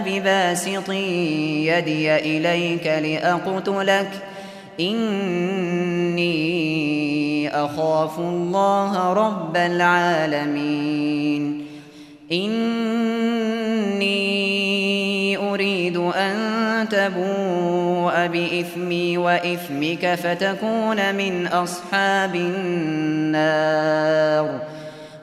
بباسط يدي إليك لأقتلك. إني أخاف الله رب العالمين. إني أريد أن تبوء بإثمي وإثمك فتكون من أصحاب النار.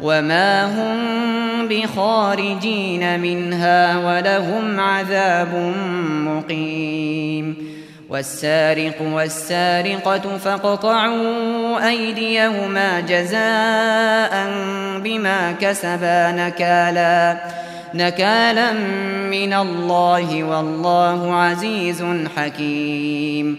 وما هم بخارجين منها ولهم عذاب مقيم والسارق والسارقة فاقطعوا أيديهما جزاء بما كسبا نكالا نكالا من الله والله عزيز حكيم